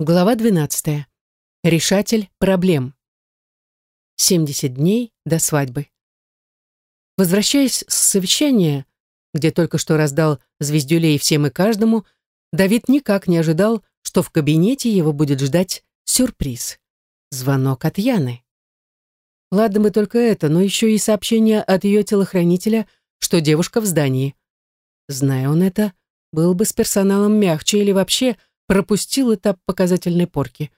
Глава 12. Решатель проблем. 70 дней до свадьбы. Возвращаясь с совещания, где только что раздал звездюлей всем и каждому, Давид никак не ожидал, что в кабинете его будет ждать сюрприз. Звонок от Яны. Ладно бы только это, но еще и сообщение от ее телохранителя, что девушка в здании. Зная он это, был бы с персоналом мягче или вообще пропустил этап показательной порки,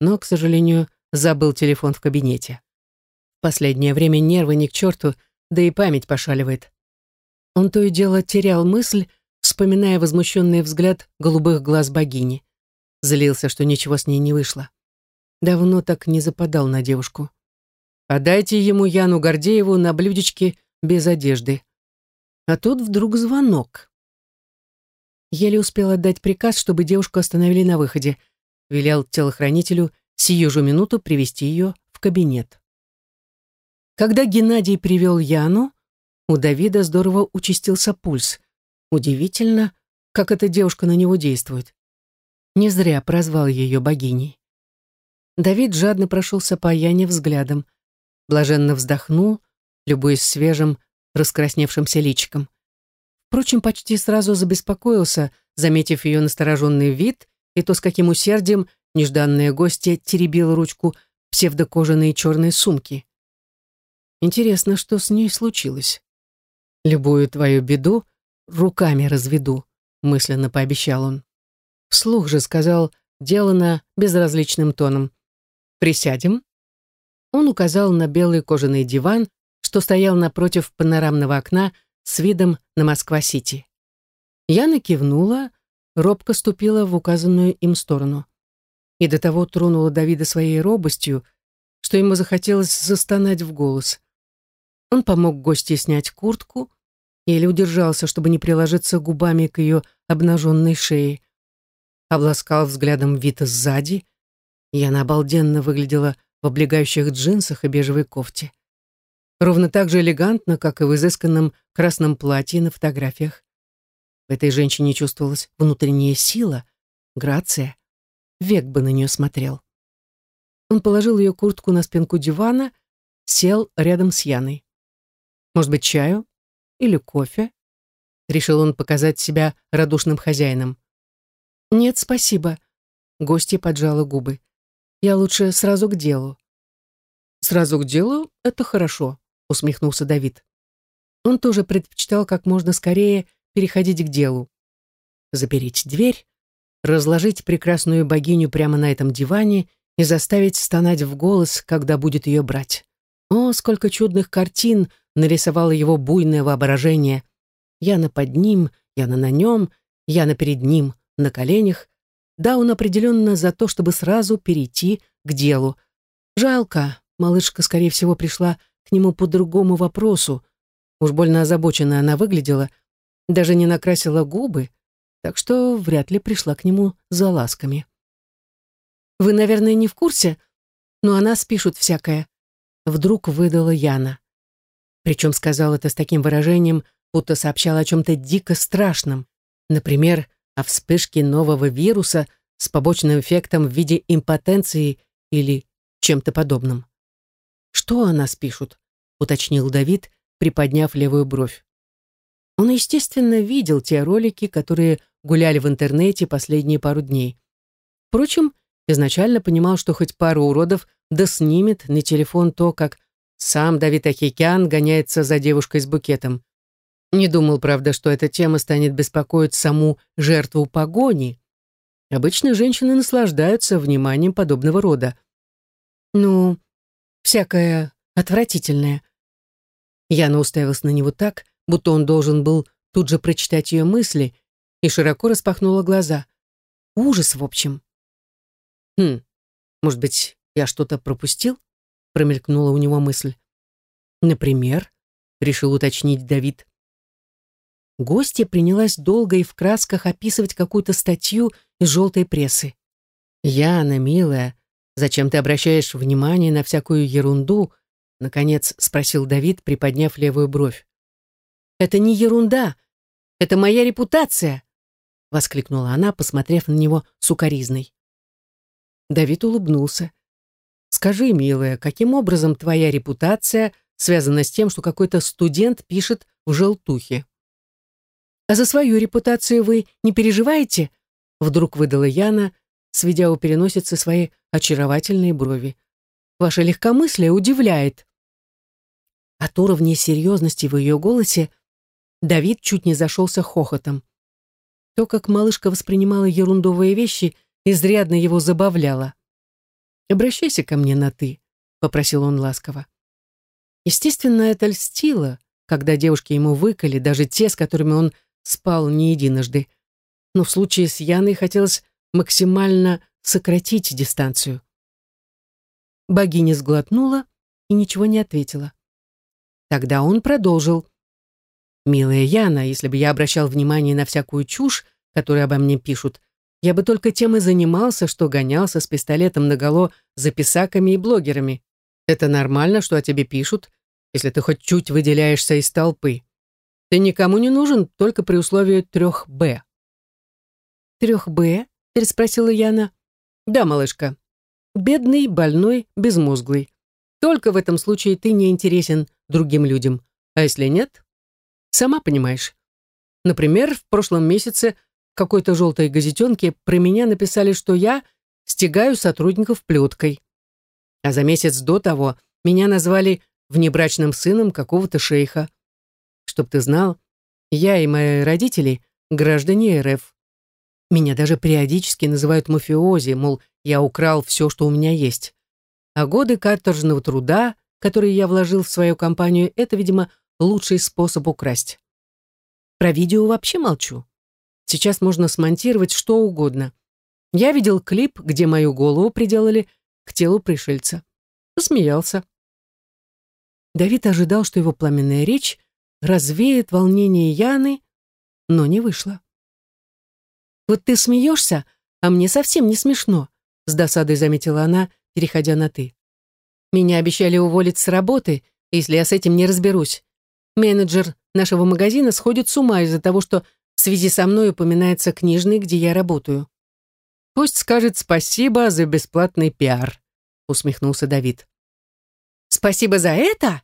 но, к сожалению, забыл телефон в кабинете. В последнее время нервы ни к черту, да и память пошаливает. Он то и дело терял мысль, вспоминая возмущенный взгляд голубых глаз богини. Злился, что ничего с ней не вышло. Давно так не западал на девушку. «Отдайте ему Яну Гордееву на блюдечке без одежды». А тут вдруг звонок. Еле успел отдать приказ, чтобы девушку остановили на выходе. Велел телохранителю сию же минуту привести ее в кабинет. Когда Геннадий привел Яну, у Давида здорово участился пульс. Удивительно, как эта девушка на него действует. Не зря прозвал ее богиней. Давид жадно прошелся по Яне взглядом, блаженно вздохнул, любуясь свежим, раскрасневшимся личиком. Впрочем, почти сразу забеспокоился, заметив ее настороженный вид и то, с каким усердием нежданная гостья теребила ручку псевдокожаной черной сумки. Интересно, что с ней случилось. «Любую твою беду руками разведу», — мысленно пообещал он. Вслух же сказал, делано безразличным тоном. «Присядем?» Он указал на белый кожаный диван, что стоял напротив панорамного окна с видом на Москва-Сити. Яна кивнула, робко ступила в указанную им сторону. И до того тронула Давида своей робостью, что ему захотелось застонать в голос. Он помог гостье снять куртку, еле удержался, чтобы не приложиться губами к ее обнаженной шее. Обласкал взглядом Вита сзади, и она обалденно выглядела в облегающих джинсах и бежевой кофте ровно так же элегантно, как и в изысканном красном платье на фотографиях. В этой женщине чувствовалась внутренняя сила, грация. Век бы на нее смотрел. Он положил ее куртку на спинку дивана, сел рядом с Яной. Может быть, чаю? Или кофе? Решил он показать себя радушным хозяином. «Нет, спасибо», — гостья поджала губы. «Я лучше сразу к делу». «Сразу к делу — это хорошо», усмехнулся Давид. Он тоже предпочитал как можно скорее переходить к делу. Запереть дверь, разложить прекрасную богиню прямо на этом диване и заставить стонать в голос, когда будет ее брать. О, сколько чудных картин нарисовало его буйное воображение. Яна под ним, Яна на нем, Яна перед ним, на коленях. Да, он определенно за то, чтобы сразу перейти к делу. Жалко, малышка, скорее всего, пришла к нему по другому вопросу. Уж больно озабоченно она выглядела, даже не накрасила губы, так что вряд ли пришла к нему за ласками. «Вы, наверное, не в курсе, но о нас пишут всякое», вдруг выдала Яна. Причем сказал это с таким выражением, будто сообщал о чем-то дико страшном. Например, о вспышке нового вируса с побочным эффектом в виде импотенции или чем-то подобным. «Что о нас пишут?» — уточнил Давид, приподняв левую бровь. Он, естественно, видел те ролики, которые гуляли в интернете последние пару дней. Впрочем, изначально понимал, что хоть пару уродов да снимет на телефон то, как сам Давид Ахикян гоняется за девушкой с букетом. Не думал, правда, что эта тема станет беспокоить саму жертву погони. Обычно женщины наслаждаются вниманием подобного рода. Ну, всякое отвратительное. Яна уставилась на него так, будто он должен был тут же прочитать ее мысли, и широко распахнула глаза. Ужас, в общем. «Хм, может быть, я что-то пропустил?» промелькнула у него мысль. «Например?» — решил уточнить Давид. Гостья принялась долго и в красках описывать какую-то статью из желтой прессы. «Яна, милая, «Зачем ты обращаешь внимание на всякую ерунду?» — наконец спросил Давид, приподняв левую бровь. «Это не ерунда, это моя репутация!» — воскликнула она, посмотрев на него сукоризной. Давид улыбнулся. «Скажи, милая, каким образом твоя репутация связана с тем, что какой-то студент пишет в желтухе?» «А за свою репутацию вы не переживаете?» Вдруг выдала Яна, сведя у переносицы свои очаровательные брови. «Ваше легкомыслие удивляет». От уровня серьезности в ее голосе Давид чуть не зашелся хохотом. То, как малышка воспринимала ерундовые вещи, изрядно его забавляло. «Обращайся ко мне на «ты», — попросил он ласково. Естественно, это льстило, когда девушки ему выкали, даже те, с которыми он спал не единожды. Но в случае с Яной хотелось максимально сократить дистанцию. Богиня сглотнула и ничего не ответила. Тогда он продолжил. «Милая Яна, если бы я обращал внимание на всякую чушь, которую обо мне пишут, я бы только тем и занимался, что гонялся с пистолетом наголо за писаками и блогерами. Это нормально, что о тебе пишут, если ты хоть чуть выделяешься из толпы. Ты никому не нужен только при условии трех «Б». «Трех «Б»?» — переспросила Яна. «Да, малышка. Бедный, больной, безмозглый. Только в этом случае ты не интересен другим людям. А если нет? Сама понимаешь. Например, в прошлом месяце какой-то желтой газетенке про меня написали, что я стягаю сотрудников плеткой. А за месяц до того меня назвали внебрачным сыном какого-то шейха. Чтоб ты знал, я и мои родители — граждане РФ. Меня даже периодически называют мафиози, мол, я украл все, что у меня есть. А годы каторжного труда, которые я вложил в свою компанию, это, видимо, лучший способ украсть. Про видео вообще молчу. Сейчас можно смонтировать что угодно. Я видел клип, где мою голову приделали к телу пришельца. Посмеялся. Давид ожидал, что его пламенная речь развеет волнение Яны, но не вышло. «Вот ты смеешься, а мне совсем не смешно», с досадой заметила она, переходя на «ты». «Меня обещали уволить с работы, если я с этим не разберусь. Менеджер нашего магазина сходит с ума из-за того, что в связи со мной упоминается книжный, где я работаю. Пусть скажет спасибо за бесплатный пиар, усмехнулся Давид. Спасибо за это?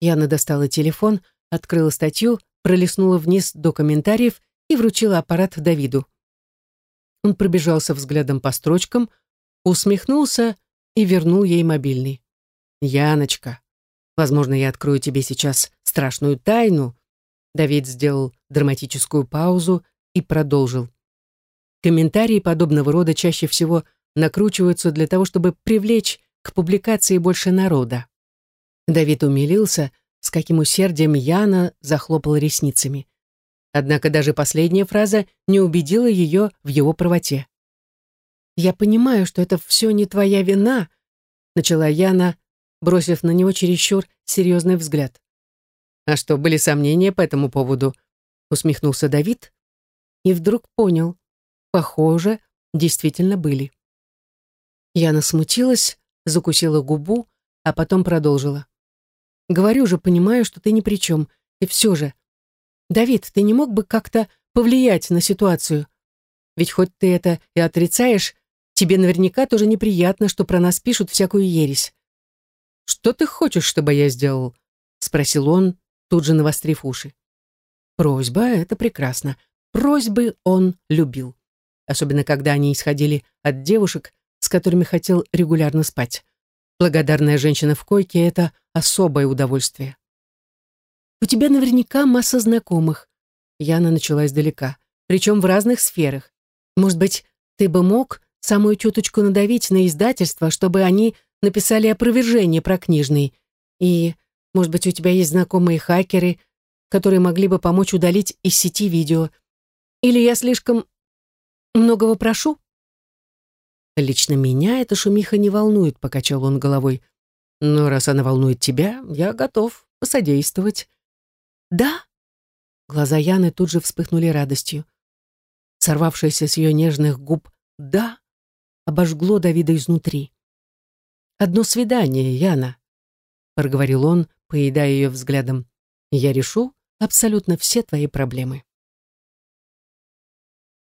Яна достала телефон, открыла статью, пролистнула вниз до комментариев и вручила аппарат Давиду. Он пробежался взглядом по строчкам, усмехнулся и вернул ей мобильный. «Яночка, возможно, я открою тебе сейчас страшную тайну, Давид сделал драматическую паузу и продолжил. Комментарии подобного рода чаще всего накручиваются для того, чтобы привлечь к публикации больше народа. Давид умилился, с каким усердием Яна захлопала ресницами. Однако даже последняя фраза не убедила ее в его правоте. «Я понимаю, что это все не твоя вина», — начала Яна, бросив на него чересчур серьезный взгляд. «А что, были сомнения по этому поводу?» усмехнулся Давид и вдруг понял. Похоже, действительно были. Яна смутилась, закусила губу, а потом продолжила. «Говорю же, понимаю, что ты ни при чем. И все же. Давид, ты не мог бы как-то повлиять на ситуацию? Ведь хоть ты это и отрицаешь, тебе наверняка тоже неприятно, что про нас пишут всякую ересь». «Что ты хочешь, чтобы я сделал?» — спросил он, тут же навострив уши. Просьба — это прекрасно. Просьбы он любил. Особенно, когда они исходили от девушек, с которыми хотел регулярно спать. Благодарная женщина в койке — это особое удовольствие. «У тебя наверняка масса знакомых», — Яна начала издалека, причем в разных сферах. «Может быть, ты бы мог самую чуточку надавить на издательство, чтобы они написали опровержение про книжный? И, может быть, у тебя есть знакомые хакеры, которые могли бы помочь удалить из сети видео. Или я слишком многого прошу? Лично меня эта шумиха не волнует, покачал он головой. Но раз она волнует тебя, я готов посодействовать. Да? Глаза Яны тут же вспыхнули радостью. Сорвавшееся с ее нежных губ «да» обожгло Давида изнутри. «Одно свидание, Яна», — проговорил он, поедая ее взглядом. «Я решу, абсолютно все твои проблемы.